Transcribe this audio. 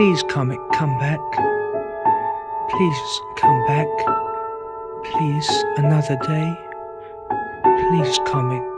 Please, comic, come back. Please come back. Please, another day. Please, comic.